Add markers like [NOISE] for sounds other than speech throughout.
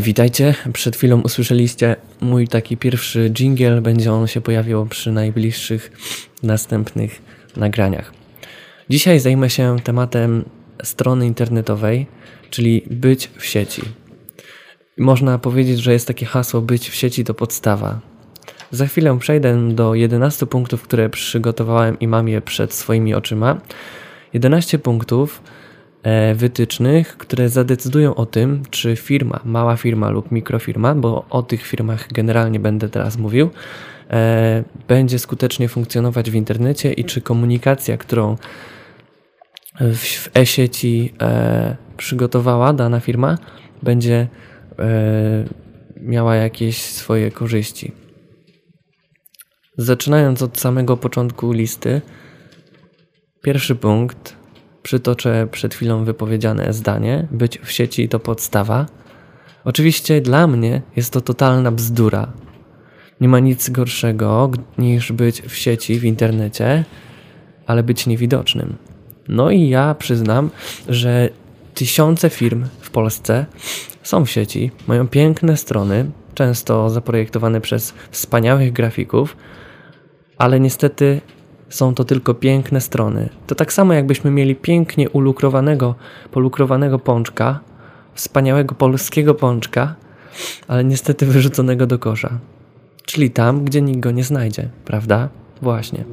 Witajcie. Przed chwilą usłyszeliście mój taki pierwszy jingle. Będzie on się pojawiał przy najbliższych następnych nagraniach. Dzisiaj zajmę się tematem strony internetowej, czyli być w sieci. Można powiedzieć, że jest takie hasło być w sieci to podstawa. Za chwilę przejdę do 11 punktów, które przygotowałem i mam je przed swoimi oczyma. 11 punktów e, wytycznych, które zadecydują o tym, czy firma, mała firma lub mikrofirma, bo o tych firmach generalnie będę teraz mówił, e, będzie skutecznie funkcjonować w internecie i czy komunikacja, którą w e-sieci e, przygotowała dana firma, będzie miała jakieś swoje korzyści. Zaczynając od samego początku listy, pierwszy punkt, przytoczę przed chwilą wypowiedziane zdanie: być w sieci to podstawa. Oczywiście dla mnie jest to totalna bzdura. Nie ma nic gorszego niż być w sieci, w internecie, ale być niewidocznym. No i ja przyznam, że tysiące firm w Polsce są w sieci, mają piękne strony, często zaprojektowane przez wspaniałych grafików, ale niestety są to tylko piękne strony. To tak samo jakbyśmy mieli pięknie ulukrowanego, polukrowanego pączka, wspaniałego polskiego pączka, ale niestety wyrzuconego do kosza. Czyli tam, gdzie nikt go nie znajdzie, prawda? Właśnie.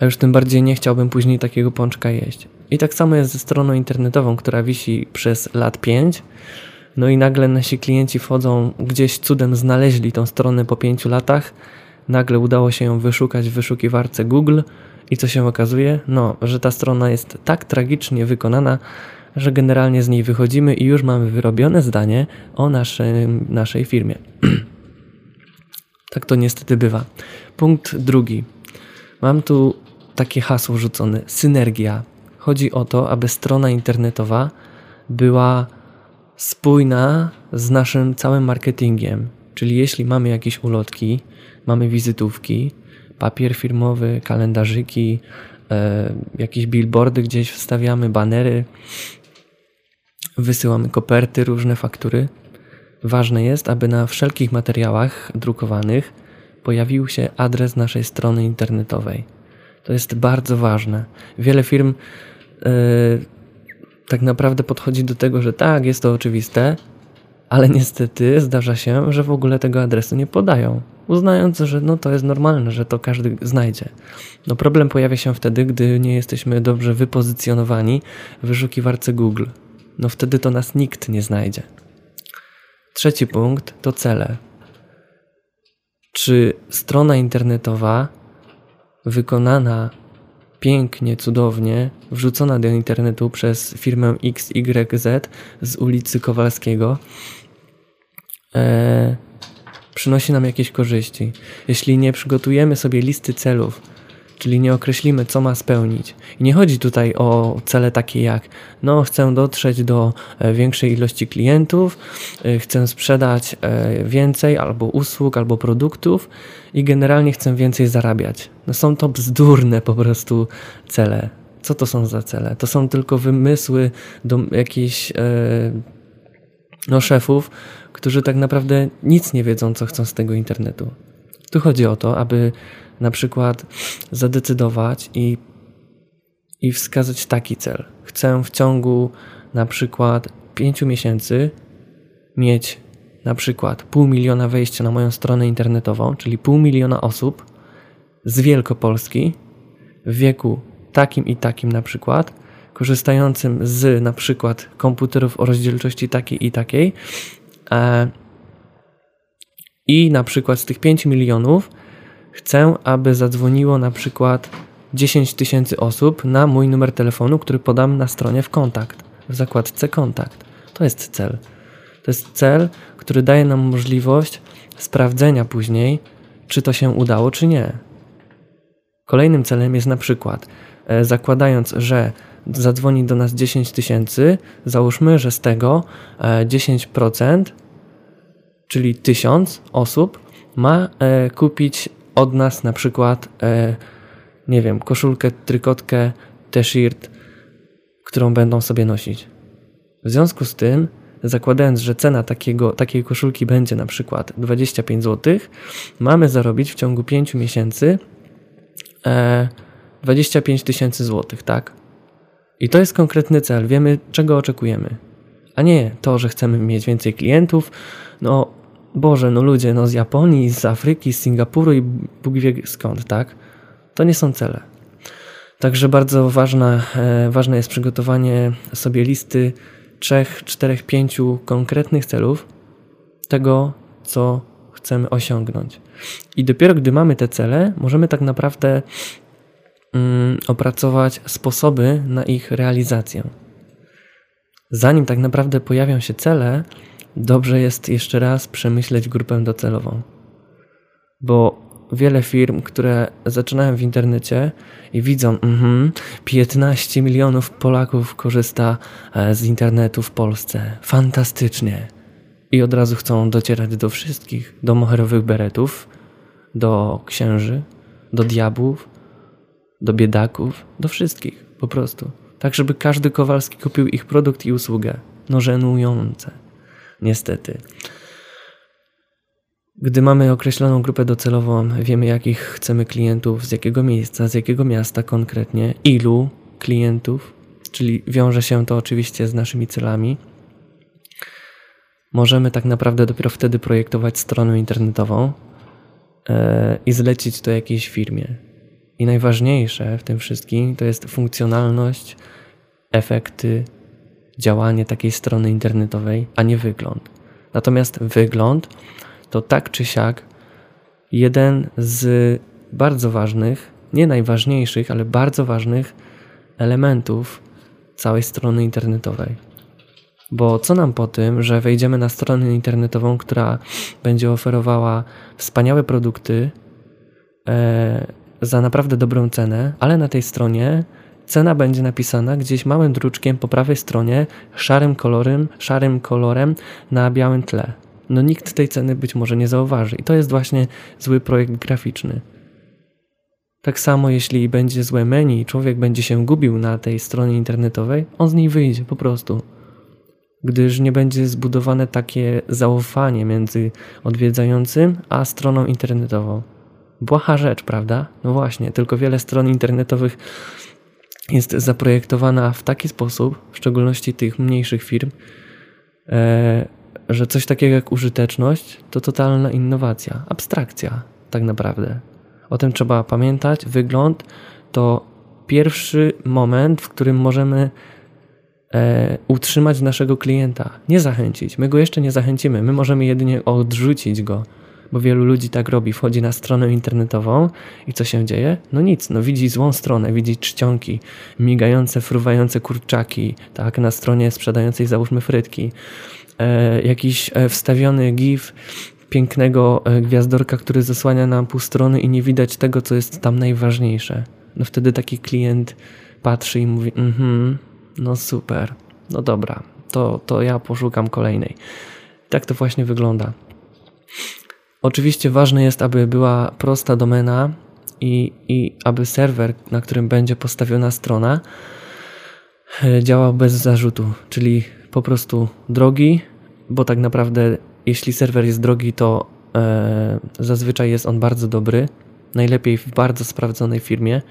A już tym bardziej nie chciałbym później takiego pączka jeść. I tak samo jest ze stroną internetową, która wisi przez lat 5. No i nagle nasi klienci wchodzą, gdzieś cudem znaleźli tą stronę po 5 latach nagle udało się ją wyszukać w wyszukiwarce Google i co się okazuje? No, że ta strona jest tak tragicznie wykonana, że generalnie z niej wychodzimy i już mamy wyrobione zdanie o naszej, naszej firmie. [CLEARS THROAT] tak to niestety bywa. Punkt drugi. Mam tu takie hasło rzucone: synergia. Chodzi o to, aby strona internetowa była spójna z naszym całym marketingiem. Czyli jeśli mamy jakieś ulotki, mamy wizytówki, papier firmowy, kalendarzyki, e, jakieś billboardy gdzieś wstawiamy, banery, wysyłamy koperty, różne faktury. Ważne jest, aby na wszelkich materiałach drukowanych pojawił się adres naszej strony internetowej. To jest bardzo ważne. Wiele firm e, tak naprawdę podchodzi do tego, że tak, jest to oczywiste, ale niestety zdarza się, że w ogóle tego adresu nie podają, uznając, że no to jest normalne, że to każdy znajdzie. No problem pojawia się wtedy, gdy nie jesteśmy dobrze wypozycjonowani w wyszukiwarce Google. No wtedy to nas nikt nie znajdzie. Trzeci punkt to cele. Czy strona internetowa wykonana pięknie, cudownie, wrzucona do internetu przez firmę XYZ z ulicy Kowalskiego, e, przynosi nam jakieś korzyści. Jeśli nie przygotujemy sobie listy celów, czyli nie określimy, co ma spełnić. I nie chodzi tutaj o cele takie jak, no, chcę dotrzeć do e, większej ilości klientów, e, chcę sprzedać e, więcej albo usług, albo produktów i generalnie chcę więcej zarabiać. No, są to bzdurne po prostu cele. Co to są za cele? To są tylko wymysły do jakichś no, szefów, którzy tak naprawdę nic nie wiedzą, co chcą z tego internetu. Tu chodzi o to, aby na przykład zadecydować i, i wskazać taki cel. Chcę w ciągu na przykład pięciu miesięcy mieć na przykład pół miliona wejścia na moją stronę internetową, czyli pół miliona osób z Wielkopolski w wieku takim i takim na przykład, korzystającym z na przykład komputerów o rozdzielczości takiej i takiej. E, I na przykład z tych 5 milionów Chcę, aby zadzwoniło na przykład 10 tysięcy osób na mój numer telefonu, który podam na stronie w kontakt, w zakładce kontakt. To jest cel. To jest cel, który daje nam możliwość sprawdzenia później, czy to się udało, czy nie. Kolejnym celem jest na przykład, e, zakładając, że zadzwoni do nas 10 tysięcy, załóżmy, że z tego 10%, e, czyli 1000 osób, ma e, kupić od nas na przykład e, nie wiem, koszulkę, trykotkę, t-shirt, którą będą sobie nosić. W związku z tym, zakładając, że cena takiego, takiej koszulki będzie na przykład 25 zł, mamy zarobić w ciągu 5 miesięcy e, 25 tysięcy złotych, tak? I to jest konkretny cel, wiemy czego oczekujemy. A nie to, że chcemy mieć więcej klientów. No, Boże, no ludzie, no z Japonii, z Afryki, z Singapuru i Bóg wie skąd, tak? To nie są cele. Także bardzo ważna, e, ważne jest przygotowanie sobie listy trzech, czterech, pięciu konkretnych celów tego, co chcemy osiągnąć. I dopiero gdy mamy te cele, możemy tak naprawdę opracować sposoby na ich realizację. Zanim tak naprawdę pojawią się cele, dobrze jest jeszcze raz przemyśleć grupę docelową. Bo wiele firm, które zaczynają w internecie i widzą, mhm, 15 milionów Polaków korzysta e, z internetu w Polsce. Fantastycznie. I od razu chcą docierać do wszystkich, do moherowych beretów, do księży, do diabłów, do biedaków, do wszystkich po prostu. Tak, żeby każdy Kowalski kupił ich produkt i usługę. No żenujące. Niestety. Gdy mamy określoną grupę docelową, wiemy jakich chcemy klientów, z jakiego miejsca, z jakiego miasta konkretnie, ilu klientów, czyli wiąże się to oczywiście z naszymi celami. Możemy tak naprawdę dopiero wtedy projektować stronę internetową yy, i zlecić to jakiejś firmie. I najważniejsze w tym wszystkim to jest funkcjonalność, efekty, działanie takiej strony internetowej, a nie wygląd. Natomiast wygląd to tak czy siak jeden z bardzo ważnych, nie najważniejszych, ale bardzo ważnych elementów całej strony internetowej. Bo co nam po tym, że wejdziemy na stronę internetową, która będzie oferowała wspaniałe produkty e, za naprawdę dobrą cenę, ale na tej stronie cena będzie napisana gdzieś małym druczkiem po prawej stronie, szarym kolorem, szarym kolorem na białym tle no nikt tej ceny być może nie zauważy. I to jest właśnie zły projekt graficzny. Tak samo jeśli będzie złe menu i człowiek będzie się gubił na tej stronie internetowej, on z niej wyjdzie po prostu. Gdyż nie będzie zbudowane takie zaufanie między odwiedzającym a stroną internetową. Błaha rzecz, prawda? No właśnie, tylko wiele stron internetowych jest zaprojektowana w taki sposób, w szczególności tych mniejszych firm, e, że coś takiego jak użyteczność to totalna innowacja, abstrakcja tak naprawdę. O tym trzeba pamiętać. Wygląd to pierwszy moment, w którym możemy e, utrzymać naszego klienta, nie zachęcić. My go jeszcze nie zachęcimy, my możemy jedynie odrzucić go, bo wielu ludzi tak robi. Wchodzi na stronę internetową i co się dzieje? No nic, no widzi złą stronę, widzi czcionki, migające, fruwające kurczaki, tak, na stronie sprzedającej załóżmy frytki e, jakiś e, wstawiony gif pięknego e, gwiazdorka, który zasłania nam pół strony i nie widać tego, co jest tam najważniejsze. No wtedy taki klient patrzy i mówi, mhm, no super, no dobra, to, to ja poszukam kolejnej. Tak to właśnie wygląda. Oczywiście ważne jest, aby była prosta domena i, i aby serwer, na którym będzie postawiona strona, e, działał bez zarzutu, czyli po prostu drogi, bo tak naprawdę jeśli serwer jest drogi, to e, zazwyczaj jest on bardzo dobry, najlepiej w bardzo sprawdzonej firmie,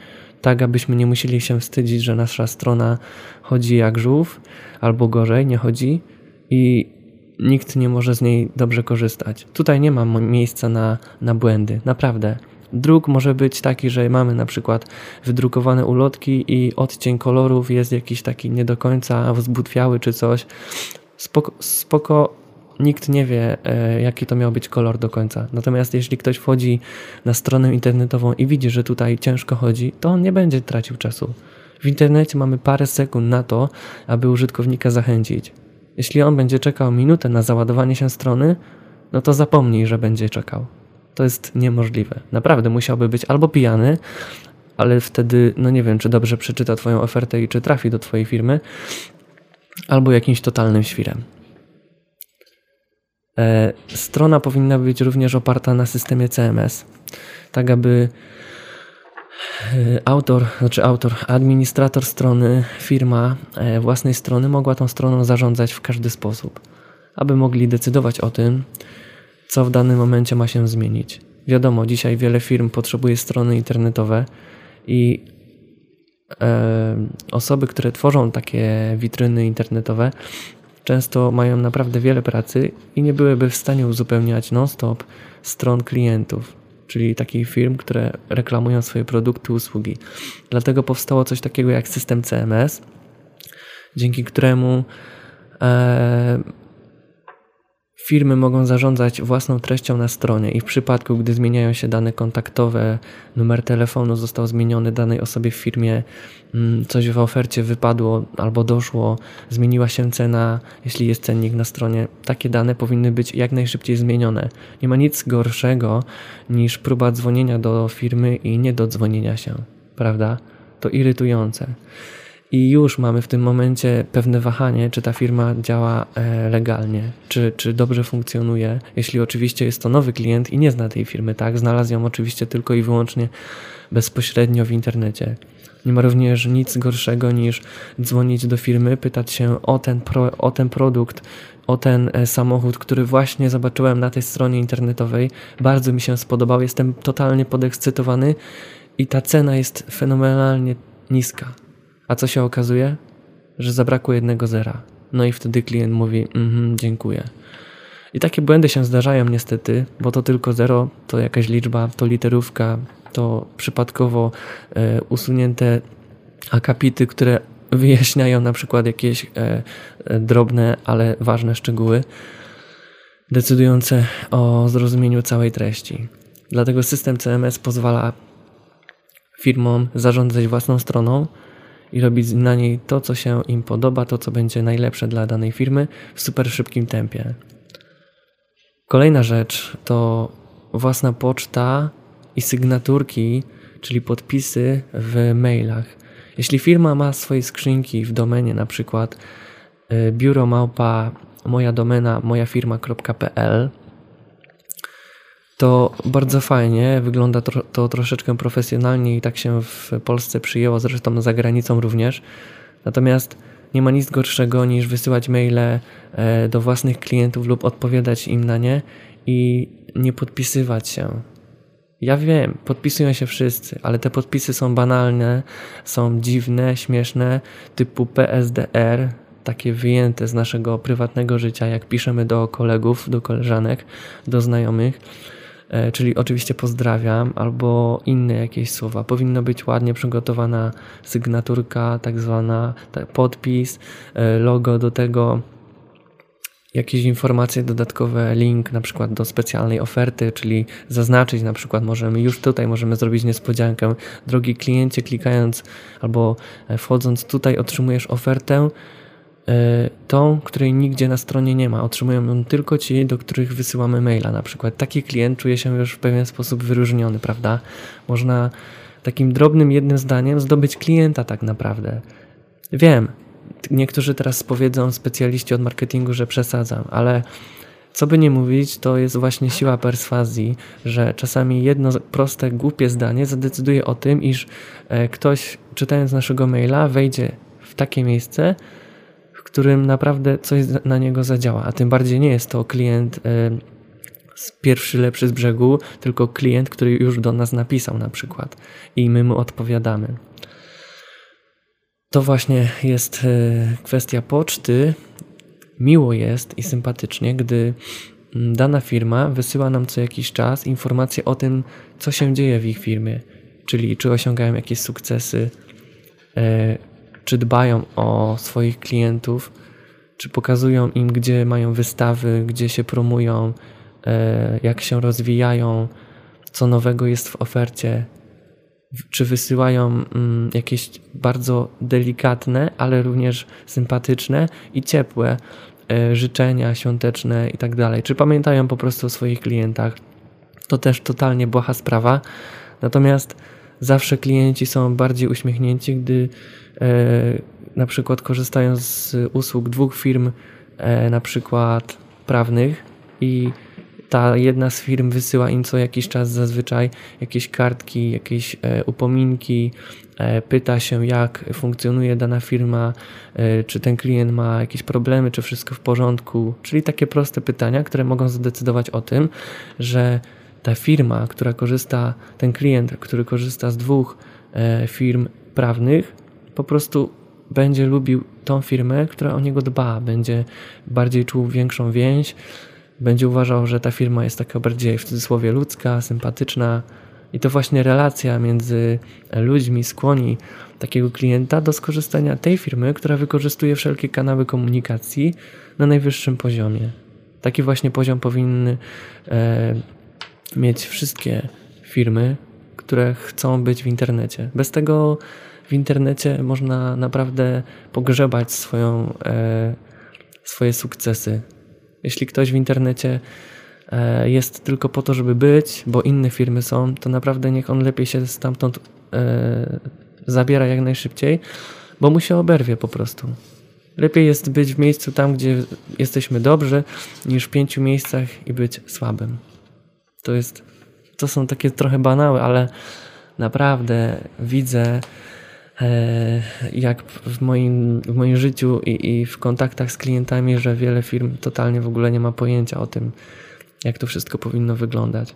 tak abyśmy nie musieli się wstydzić, że nasza strona chodzi jak żółw, albo gorzej, nie chodzi. I nikt nie może z niej dobrze korzystać. Tutaj nie ma miejsca na, na błędy, naprawdę. Druk może być taki, że mamy na przykład wydrukowane ulotki i odcień kolorów jest jakiś taki nie do końca wzbutwiały czy coś. Spoko, spoko nikt nie wie, e, jaki to miał być kolor do końca. Natomiast jeśli ktoś wchodzi na stronę internetową i widzi, że tutaj ciężko chodzi, to on nie będzie tracił czasu. W internecie mamy parę sekund na to, aby użytkownika zachęcić. Jeśli on będzie czekał minutę na załadowanie się strony, no to zapomnij, że będzie czekał. To jest niemożliwe. Naprawdę musiałby być albo pijany, ale wtedy, no nie wiem, czy dobrze przeczyta Twoją ofertę i czy trafi do Twojej firmy, albo jakimś totalnym świrem. E, strona powinna być również oparta na systemie CMS, tak aby autor, znaczy autor, administrator strony, firma e, własnej strony mogła tą stroną zarządzać w każdy sposób, aby mogli decydować o tym, co w danym momencie ma się zmienić. Wiadomo, dzisiaj wiele firm potrzebuje strony internetowe i e, osoby, które tworzą takie witryny internetowe, często mają naprawdę wiele pracy i nie byłyby w stanie uzupełniać non-stop stron klientów, czyli takich firm, które reklamują swoje produkty, usługi. Dlatego powstało coś takiego jak system CMS, dzięki któremu e, Firmy mogą zarządzać własną treścią na stronie i w przypadku, gdy zmieniają się dane kontaktowe, numer telefonu został zmieniony danej osobie w firmie, mm, coś w ofercie wypadło albo doszło, zmieniła się cena, jeśli jest cennik na stronie, takie dane powinny być jak najszybciej zmienione. Nie ma nic gorszego niż próba dzwonienia do firmy i nie dodzwonienia się, prawda? To irytujące i już mamy w tym momencie pewne wahanie, czy ta firma działa e, legalnie, czy, czy dobrze funkcjonuje. Jeśli oczywiście jest to nowy klient i nie zna tej firmy, tak, znalazł ją oczywiście tylko i wyłącznie bezpośrednio w internecie. Nie ma również nic gorszego niż dzwonić do firmy, pytać się o ten, pro, o ten produkt, o ten e, samochód, który właśnie zobaczyłem na tej stronie internetowej. Bardzo mi się spodobał, jestem totalnie podekscytowany i ta cena jest fenomenalnie niska. A co się okazuje? Że zabrakło jednego zera. No i wtedy klient mówi, mhm, dziękuję. I takie błędy się zdarzają niestety, bo to tylko zero, to jakaś liczba, to literówka, to przypadkowo e, usunięte akapity, które [LAUGHS] wyjaśniają na przykład jakieś e, e, drobne, ale ważne szczegóły, decydujące o zrozumieniu całej treści. Dlatego system CMS pozwala firmom zarządzać własną stroną, i robić na niej to, co się im podoba, to, co będzie najlepsze dla danej firmy w super szybkim tempie. Kolejna rzecz to własna poczta i sygnaturki, czyli podpisy w mailach. Jeśli firma ma swoje skrzynki w domenie, na przykład y, biuro małpa moja domena mojafirma.pl to bardzo fajnie, wygląda to, to troszeczkę profesjonalnie i tak się w Polsce przyjęło, zresztą za granicą również. Natomiast nie ma nic gorszego niż wysyłać maile e, do własnych klientów lub odpowiadać im na nie i nie podpisywać się. Ja wiem, podpisują się wszyscy, ale te podpisy są banalne, są dziwne, śmieszne, typu PSDR, takie wyjęte z naszego prywatnego życia, jak piszemy do kolegów, do koleżanek, do znajomych. E, czyli oczywiście pozdrawiam, albo inne jakieś słowa. Powinno być ładnie przygotowana sygnaturka, tak zwana podpis, e, logo do tego, jakieś informacje dodatkowe, link na przykład do specjalnej oferty, czyli zaznaczyć na przykład możemy, już tutaj możemy zrobić niespodziankę. Drogi kliencie, klikając albo e, wchodząc tutaj otrzymujesz ofertę, tą, której nigdzie na stronie nie ma. Otrzymują ją tylko ci, do których wysyłamy maila. Na przykład taki klient czuje się już w pewien sposób wyróżniony, prawda? Można takim drobnym jednym zdaniem zdobyć klienta tak naprawdę. Wiem, niektórzy teraz powiedzą specjaliści od marketingu, że przesadzam, ale co by nie mówić, to jest właśnie siła perswazji, że czasami jedno proste, głupie zdanie zadecyduje o tym, iż e, ktoś czytając naszego maila wejdzie w takie miejsce, którym naprawdę coś na niego zadziała, a tym bardziej nie jest to klient z pierwszy lepszy z brzegu, tylko klient, który już do nas napisał na przykład i my mu odpowiadamy. To właśnie jest e, kwestia poczty. Miło jest i sympatycznie, gdy mm, dana firma wysyła nam co jakiś czas informacje o tym, co się dzieje w ich firmie, czyli czy osiągają jakieś sukcesy, e, czy dbają o swoich klientów, czy pokazują im, gdzie mają wystawy, gdzie się promują, e, jak się rozwijają, co nowego jest w ofercie, czy wysyłają mm, jakieś bardzo delikatne, ale również sympatyczne i ciepłe e, życzenia świąteczne i tak dalej. Czy pamiętają po prostu o swoich klientach. To też totalnie błaha sprawa. Natomiast zawsze klienci są bardziej uśmiechnięci, gdy E, na przykład korzystają z usług dwóch firm, e, na przykład prawnych i ta jedna z firm wysyła im co jakiś czas zazwyczaj jakieś kartki, jakieś e, upominki, pyta się jak funkcjonuje dana firma, czy ten klient ma jakieś problemy, czy wszystko w porządku, czyli takie proste pytania, które mogą zdecydować o tym, że ta firma, która korzysta, ten klient, który korzysta z dwóch firm prawnych, po prostu będzie lubił tą firmę, która o niego dba, będzie bardziej czuł większą więź, będzie uważał, że ta firma jest taka bardziej w cudzysłowie ludzka, sympatyczna. I to właśnie relacja między ludźmi skłoni takiego klienta do skorzystania tej firmy, która wykorzystuje wszelkie kanały komunikacji na najwyższym poziomie. Taki właśnie poziom powinny e, mieć wszystkie firmy, które chcą być w internecie. Bez tego w internecie można naprawdę pogrzebać swoją, e, swoje sukcesy. Jeśli ktoś w internecie e, jest tylko po to, żeby być, bo inne firmy są, to naprawdę niech on lepiej się stamtąd e, zabiera jak najszybciej, bo mu się oberwie po prostu. Lepiej jest być w miejscu tam, gdzie jesteśmy dobrzy, niż w pięciu miejscach i być słabym. To jest, to są takie trochę banały, ale naprawdę widzę E, jak w moim, w moim życiu i, i w kontaktach z klientami, że wiele firm totalnie w ogóle nie ma pojęcia o tym, jak to wszystko powinno wyglądać.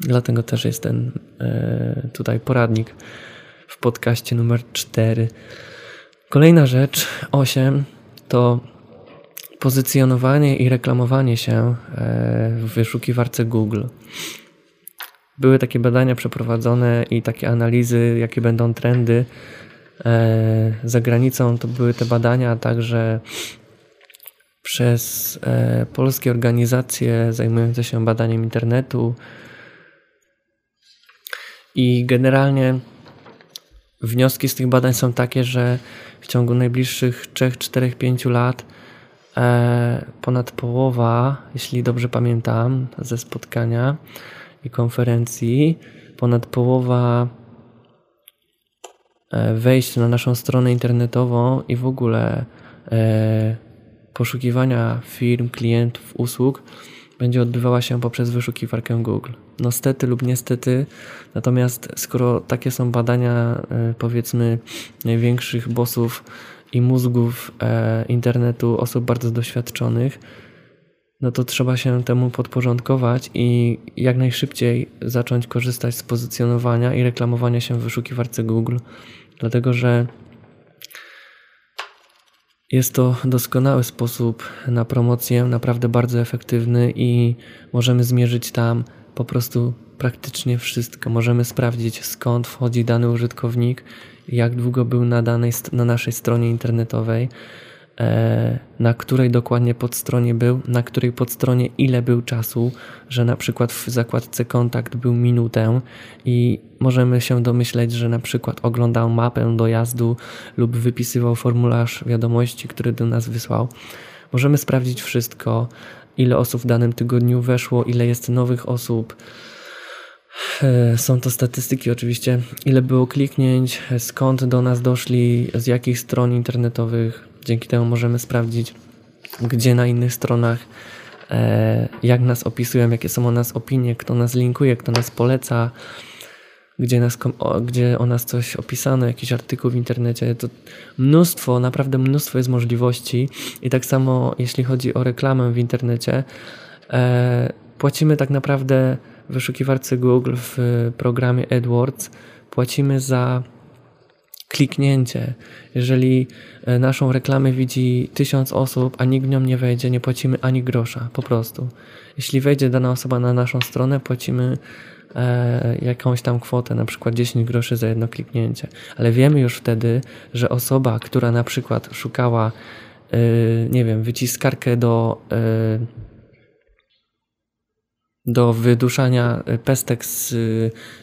Dlatego też jest ten e, tutaj poradnik w podcaście numer 4. Kolejna rzecz, 8, to pozycjonowanie i reklamowanie się e, w wyszukiwarce Google. Były takie badania przeprowadzone i takie analizy, jakie będą trendy e, za granicą. To były te badania także przez e, polskie organizacje zajmujące się badaniem internetu. I generalnie wnioski z tych badań są takie, że w ciągu najbliższych 3, 4, 5 lat ponad połowa, jeśli dobrze pamiętam ze spotkania, i konferencji ponad połowa e, wejść na naszą stronę internetową i w ogóle e, poszukiwania firm, klientów, usług będzie odbywała się poprzez wyszukiwarkę Google. No stety lub niestety, natomiast skoro takie są badania e, powiedzmy największych bossów i mózgów internetu, osób bardzo doświadczonych, no to trzeba się temu podporządkować i jak najszybciej zacząć korzystać z pozycjonowania i reklamowania się w wyszukiwarce Google, dlatego że jest to doskonały sposób na promocję, naprawdę bardzo efektywny i możemy zmierzyć tam po prostu praktycznie wszystko. Możemy sprawdzić skąd wchodzi dany użytkownik, jak długo był na, danej, na naszej stronie internetowej E, na której dokładnie podstronie był, na której podstronie ile był czasu, że na przykład w zakładce kontakt był minutę i możemy się domyśleć, że na przykład oglądał mapę dojazdu lub wypisywał formularz wiadomości, który do nas wysłał. Możemy sprawdzić wszystko, ile osób w danym tygodniu weszło, ile jest nowych osób. E, są to statystyki oczywiście, ile było kliknięć, skąd do nas doszli, z jakich stron internetowych, Dzięki temu możemy sprawdzić, gdzie na innych stronach, e, jak nas opisują, jakie są o nas opinie, kto nas linkuje, kto nas poleca, gdzie, nas, gdzie o nas coś opisano, jakiś artykuł w internecie. To mnóstwo, naprawdę mnóstwo jest możliwości. I tak samo jeśli chodzi o reklamę w internecie, e, płacimy tak naprawdę wyszukiwarce Google w programie AdWords, płacimy za kliknięcie. Jeżeli e, naszą reklamę widzi tysiąc osób, a nikt nią nie wejdzie, nie płacimy ani grosza, po prostu. Jeśli wejdzie dana osoba na naszą stronę, płacimy e, jakąś tam kwotę, na przykład 10 groszy za jedno kliknięcie. Ale wiemy już wtedy, że osoba, która na przykład szukała, e, nie wiem, wyciskarkę do e, do wyduszania pestek z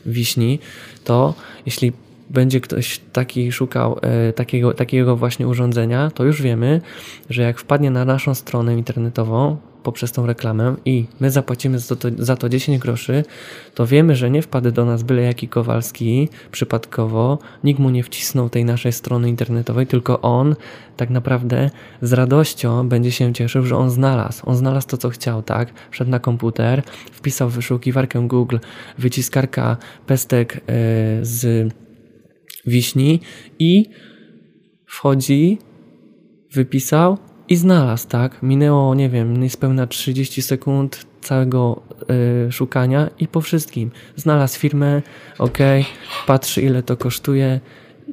wiśni, to jeśli będzie ktoś taki szukał e, takiego, takiego właśnie urządzenia, to już wiemy, że jak wpadnie na naszą stronę internetową poprzez tą reklamę i my zapłacimy za to, za to 10 groszy, to wiemy, że nie wpadł do nas byle jaki Kowalski przypadkowo, nikt mu nie wcisnął tej naszej strony internetowej, tylko on tak naprawdę z radością będzie się cieszył, że on znalazł. On znalazł to, co chciał, tak? Wszedł na komputer, wpisał w wyszukiwarkę Google wyciskarka pestek yy, z wiśni i wchodzi, wypisał i znalazł, tak? Minęło, nie wiem, niespełna 30 sekund całego y, szukania i po wszystkim. Znalazł firmę, ok, patrzy ile to kosztuje,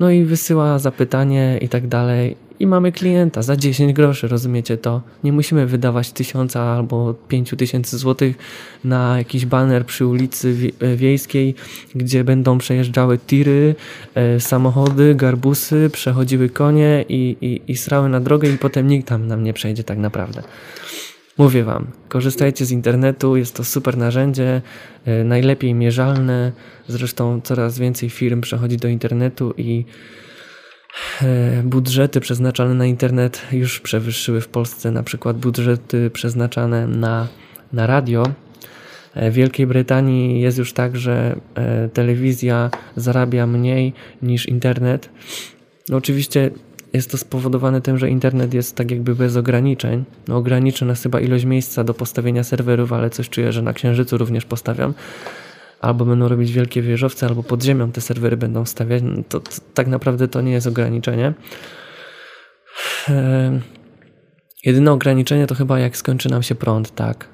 no i wysyła zapytanie i tak dalej i mamy klienta za 10 groszy, rozumiecie to? Nie musimy wydawać tysiąca albo pięciu tysięcy złotych na jakiś baner przy ulicy e, wiejskiej, gdzie będą przejeżdżały tiry, e, samochody, garbusy, przechodziły konie i, i, i srały na drogę i potem nikt tam nam nie przejdzie tak naprawdę. Mówię Wam, korzystajcie z internetu, jest to super narzędzie, e, najlepiej mierzalne. Zresztą coraz więcej firm przechodzi do internetu i budżety przeznaczane na internet już przewyższyły w Polsce na przykład budżety przeznaczane na, na radio. E, w Wielkiej Brytanii jest już tak, że e, telewizja zarabia mniej niż internet. No oczywiście jest to spowodowane tym, że internet jest tak jakby bez ograniczeń. No ograniczy nas chyba ilość miejsca do postawienia serwerów, ale coś czuję, że na Księżycu również postawiam albo będą robić wielkie wieżowce, albo pod ziemią te serwery będą stawiać, no to, to tak naprawdę to nie jest ograniczenie. E, jedyne ograniczenie to chyba jak skończy nam się prąd, tak?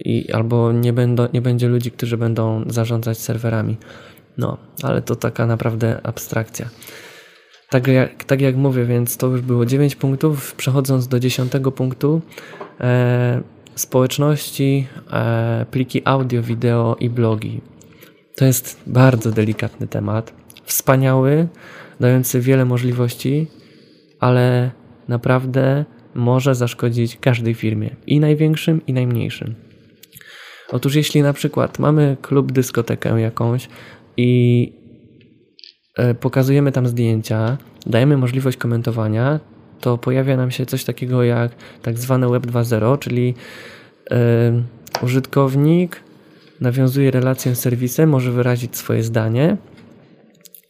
I, albo nie, będą, nie będzie ludzi, którzy będą zarządzać serwerami. No, ale to taka naprawdę abstrakcja. Tak jak, tak jak mówię, więc to już było 9 punktów. Przechodząc do 10 punktu, e, społeczności, e, pliki audio, wideo i blogi. To jest bardzo delikatny temat. Wspaniały, dający wiele możliwości, ale naprawdę może zaszkodzić każdej firmie, i największym, i najmniejszym. Otóż, jeśli na przykład mamy klub, dyskotekę jakąś i e, pokazujemy tam zdjęcia, dajemy możliwość komentowania, to pojawia nam się coś takiego jak tak zwane Web 2.0, czyli yy, użytkownik nawiązuje relację z serwisem, może wyrazić swoje zdanie.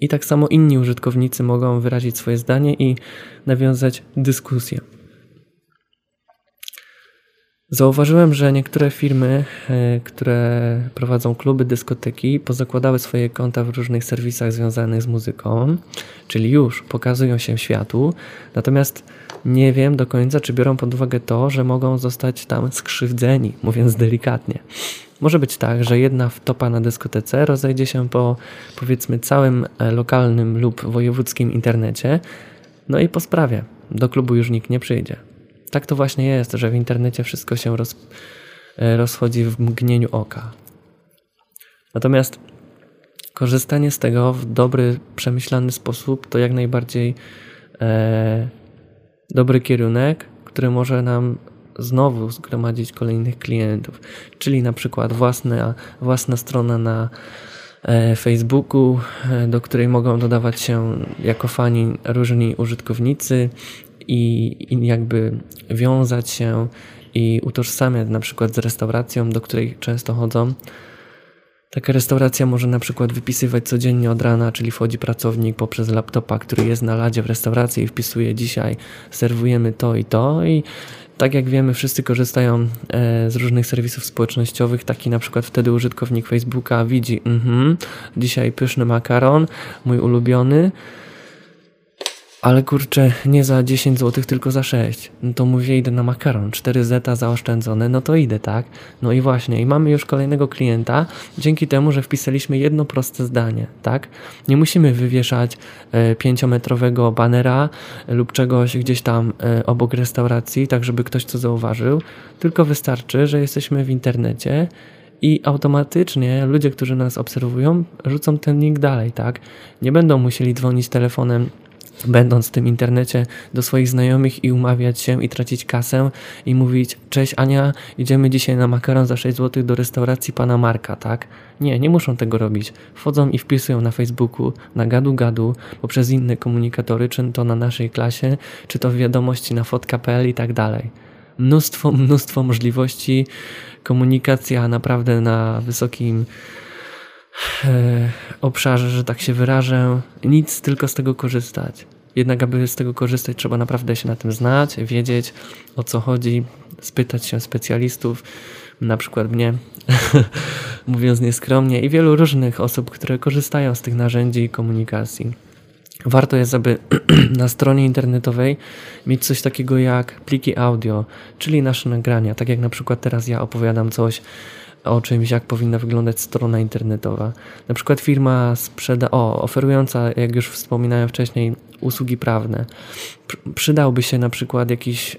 I tak samo inni użytkownicy mogą wyrazić swoje zdanie i nawiązać dyskusję. Zauważyłem, że niektóre firmy, e, które prowadzą kluby, dyskoteki, pozakładały swoje konta w różnych serwisach związanych z muzyką, czyli już pokazują się światu, natomiast nie wiem do końca, czy biorą pod uwagę to, że mogą zostać tam skrzywdzeni, mówiąc delikatnie. Może być tak, że jedna wtopa na dyskotece rozejdzie się po powiedzmy całym e, lokalnym lub wojewódzkim internecie, no i po sprawie. Do klubu już nikt nie przyjdzie. Tak to właśnie jest, że w internecie wszystko się roz, e, rozchodzi w mgnieniu oka. Natomiast korzystanie z tego w dobry, przemyślany sposób to jak najbardziej e, dobry kierunek, który może nam znowu zgromadzić kolejnych klientów, czyli na przykład własna, własna strona na e, Facebooku, e, do której mogą dodawać się jako fani różni użytkownicy i, i jakby wiązać się i utożsamiać na przykład z restauracją, do której często chodzą. Taka restauracja może na przykład wypisywać codziennie od rana, czyli wchodzi pracownik poprzez laptopa, który jest na ladzie w restauracji i wpisuje dzisiaj serwujemy to i to i tak jak wiemy, wszyscy korzystają e, z różnych serwisów społecznościowych. Taki na przykład wtedy użytkownik Facebooka widzi, mhm, dzisiaj pyszny makaron, mój ulubiony ale kurczę, nie za 10 zł, tylko za 6. No to mówię, idę na makaron, 4 zeta zaoszczędzone, no to idę, tak? No i właśnie, i mamy już kolejnego klienta, dzięki temu, że wpisaliśmy jedno proste zdanie, tak? Nie musimy wywieszać e, 5-metrowego banera lub czegoś gdzieś tam e, obok restauracji, tak żeby ktoś to zauważył, tylko wystarczy, że jesteśmy w internecie i automatycznie ludzie, którzy nas obserwują, rzucą ten link dalej, tak? Nie będą musieli dzwonić telefonem będąc w tym internecie do swoich znajomych i umawiać się i tracić kasę i mówić cześć Ania, idziemy dzisiaj na makaron za 6 zł do restauracji pana Marka, tak? Nie, nie muszą tego robić. Wchodzą i wpisują na Facebooku, na gadu gadu, poprzez inne komunikatory, czy to na naszej klasie, czy to w wiadomości na fotka.pl i tak dalej. Mnóstwo, mnóstwo możliwości, komunikacja naprawdę na wysokim obszarze, że tak się wyrażę. Nic, tylko z tego korzystać. Jednak, aby z tego korzystać, trzeba naprawdę się na tym znać, wiedzieć o co chodzi, spytać się specjalistów, na przykład mnie, [LAUGHS] mówiąc nieskromnie, i wielu różnych osób, które korzystają z tych narzędzi komunikacji. Warto jest, aby [CLEARS THROAT] na stronie internetowej mieć coś takiego jak pliki audio, czyli nasze nagrania. Tak jak na przykład teraz ja opowiadam coś o czymś, jak powinna wyglądać strona internetowa. Na przykład firma sprzeda, o, oferująca, jak już wspominałem wcześniej, usługi prawne. Przydałby się na przykład jakiś,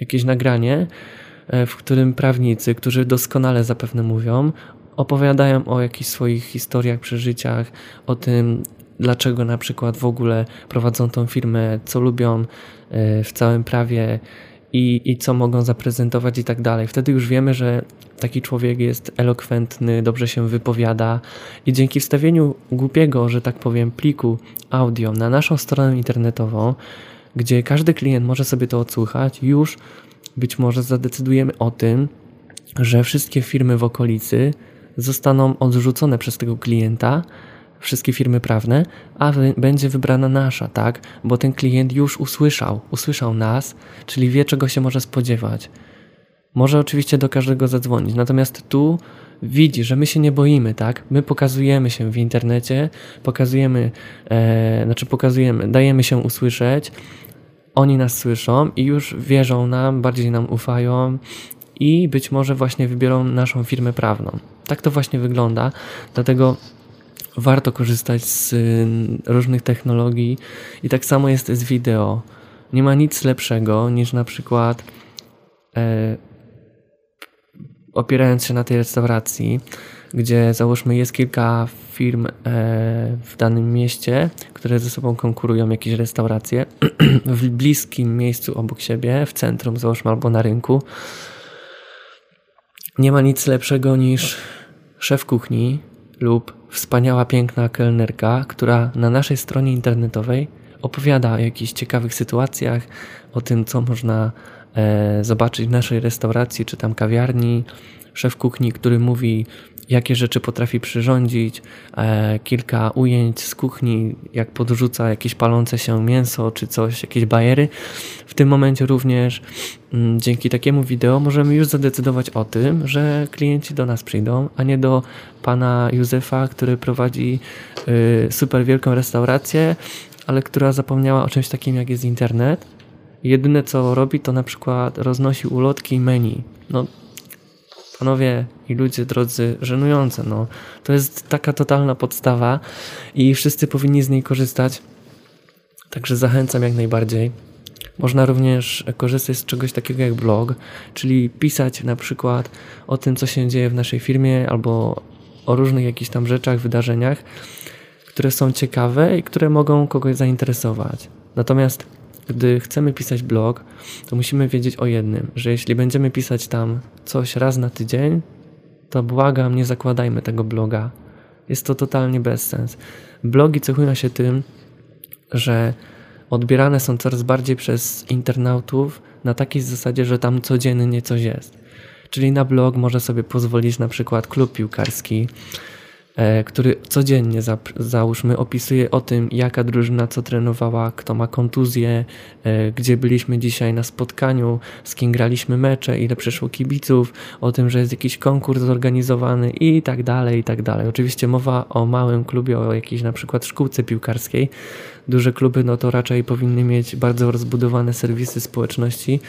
jakieś nagranie, e, w którym prawnicy, którzy doskonale zapewne mówią, opowiadają o jakichś swoich historiach, przeżyciach, o tym, dlaczego na przykład w ogóle prowadzą tą firmę, co lubią e, w całym prawie i, i co mogą zaprezentować i tak dalej. Wtedy już wiemy, że taki człowiek jest elokwentny, dobrze się wypowiada i dzięki wstawieniu głupiego, że tak powiem, pliku audio na naszą stronę internetową, gdzie każdy klient może sobie to odsłuchać, już być może zadecydujemy o tym, że wszystkie firmy w okolicy zostaną odrzucone przez tego klienta, wszystkie firmy prawne, a będzie wybrana nasza, tak? Bo ten klient już usłyszał, usłyszał nas, czyli wie, czego się może spodziewać. Może oczywiście do każdego zadzwonić, natomiast tu widzi, że my się nie boimy, tak? My pokazujemy się w internecie, pokazujemy, e, znaczy pokazujemy, dajemy się usłyszeć, oni nas słyszą i już wierzą nam, bardziej nam ufają i być może właśnie wybiorą naszą firmę prawną. Tak to właśnie wygląda, dlatego warto korzystać z różnych technologii i tak samo jest z wideo. Nie ma nic lepszego niż na przykład e, opierając się na tej restauracji, gdzie załóżmy jest kilka firm e, w danym mieście, które ze sobą konkurują, jakieś restauracje [CLEARS THROAT] w bliskim miejscu obok siebie, w centrum załóżmy albo na rynku. Nie ma nic lepszego niż szef kuchni lub wspaniała, piękna kelnerka, która na naszej stronie internetowej opowiada o jakichś ciekawych sytuacjach, o tym, co można e, zobaczyć w naszej restauracji czy tam kawiarni. Szef kuchni, który mówi, jakie rzeczy potrafi przyrządzić, e, kilka ujęć z kuchni, jak podrzuca jakieś palące się mięso czy coś, jakieś bajery. W tym momencie również mm, dzięki takiemu wideo możemy już zadecydować o tym, że klienci do nas przyjdą, a nie do pana Józefa, który prowadzi y, super wielką restaurację, ale która zapomniała o czymś takim jak jest internet. Jedyne co robi to na przykład roznosi ulotki i menu. No panowie i ludzie drodzy, żenujące. No. To jest taka totalna podstawa i wszyscy powinni z niej korzystać. Także zachęcam jak najbardziej. Można również korzystać z czegoś takiego jak blog, czyli pisać na przykład o tym, co się dzieje w naszej firmie albo o różnych jakichś tam rzeczach, wydarzeniach, które są ciekawe i które mogą kogoś zainteresować. Natomiast gdy chcemy pisać blog, to musimy wiedzieć o jednym, że jeśli będziemy pisać tam coś raz na tydzień, to błagam, nie zakładajmy tego bloga. Jest to totalnie bezsens. Blogi cechują się tym, że odbierane są coraz bardziej przez internautów na takiej zasadzie, że tam codziennie coś jest. Czyli na blog może sobie pozwolić na przykład klub piłkarski, który codziennie, załóżmy, opisuje o tym, jaka drużyna co trenowała, kto ma kontuzję, e, gdzie byliśmy dzisiaj na spotkaniu, z kim graliśmy mecze, ile przyszło kibiców, o tym, że jest jakiś konkurs zorganizowany i tak dalej, i tak dalej. Oczywiście mowa o małym klubie, o jakiejś na przykład szkółce piłkarskiej, duże kluby, no to raczej powinny mieć bardzo rozbudowane serwisy społeczności,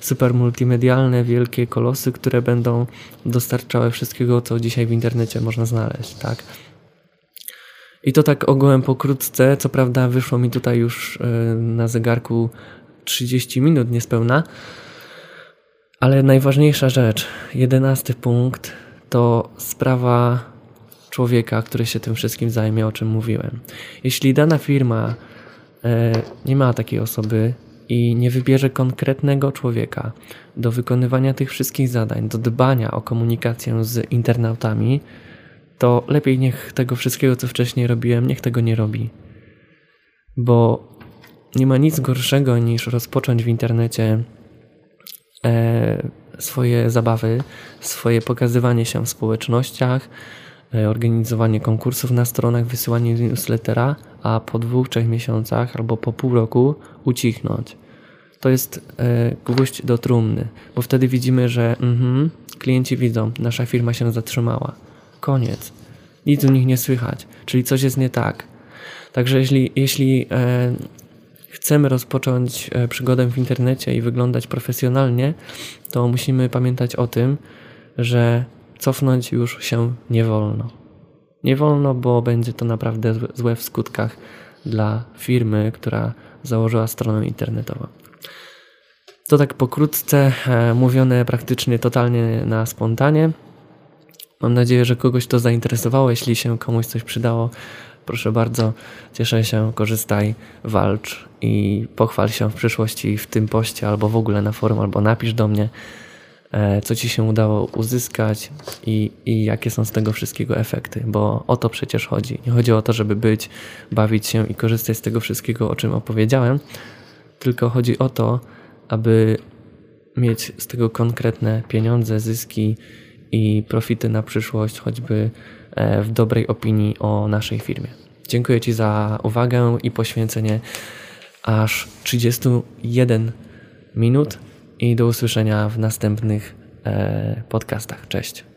super multimedialne, wielkie kolosy, które będą dostarczały wszystkiego, co dzisiaj w internecie można znaleźć, tak? I to tak ogółem pokrótce, co prawda wyszło mi tutaj już e, na zegarku 30 minut niespełna, ale najważniejsza rzecz, jedenasty punkt, to sprawa człowieka, który się tym wszystkim zajmie, o czym mówiłem. Jeśli dana firma nie ma takiej osoby i nie wybierze konkretnego człowieka do wykonywania tych wszystkich zadań, do dbania o komunikację z internautami, to lepiej niech tego wszystkiego, co wcześniej robiłem, niech tego nie robi. Bo nie ma nic gorszego niż rozpocząć w internecie e, swoje zabawy, swoje pokazywanie się w społecznościach, e, organizowanie konkursów na stronach, wysyłanie newslettera, a po dwóch, trzech miesiącach albo po pół roku ucichnąć. To jest e, gwóźdź do trumny, bo wtedy widzimy, że mhm, klienci widzą, nasza firma się zatrzymała. Koniec. Nic u nich nie słychać, czyli coś jest nie tak. Także jeśli, jeśli e, chcemy rozpocząć e, przygodę w internecie i wyglądać profesjonalnie, to musimy pamiętać o tym, że cofnąć już się nie wolno. Nie wolno, bo będzie to naprawdę złe w skutkach dla firmy, która założyła stronę internetową. To tak pokrótce, e, mówione praktycznie totalnie na spontanie. Mam nadzieję, że kogoś to zainteresowało. Jeśli się komuś coś przydało, proszę bardzo, cieszę się, korzystaj, walcz i pochwal się w przyszłości w tym poście albo w ogóle na forum, albo napisz do mnie, co ci się udało uzyskać i, i jakie są z tego wszystkiego efekty, bo o to przecież chodzi. Nie chodzi o to, żeby być, bawić się i korzystać z tego wszystkiego, o czym opowiedziałem, tylko chodzi o to, aby mieć z tego konkretne pieniądze, zyski i profity na przyszłość, choćby e, w dobrej opinii o naszej firmie. Dziękuję Ci za uwagę i poświęcenie aż 31 minut i do usłyszenia w następnych e, podcastach. Cześć.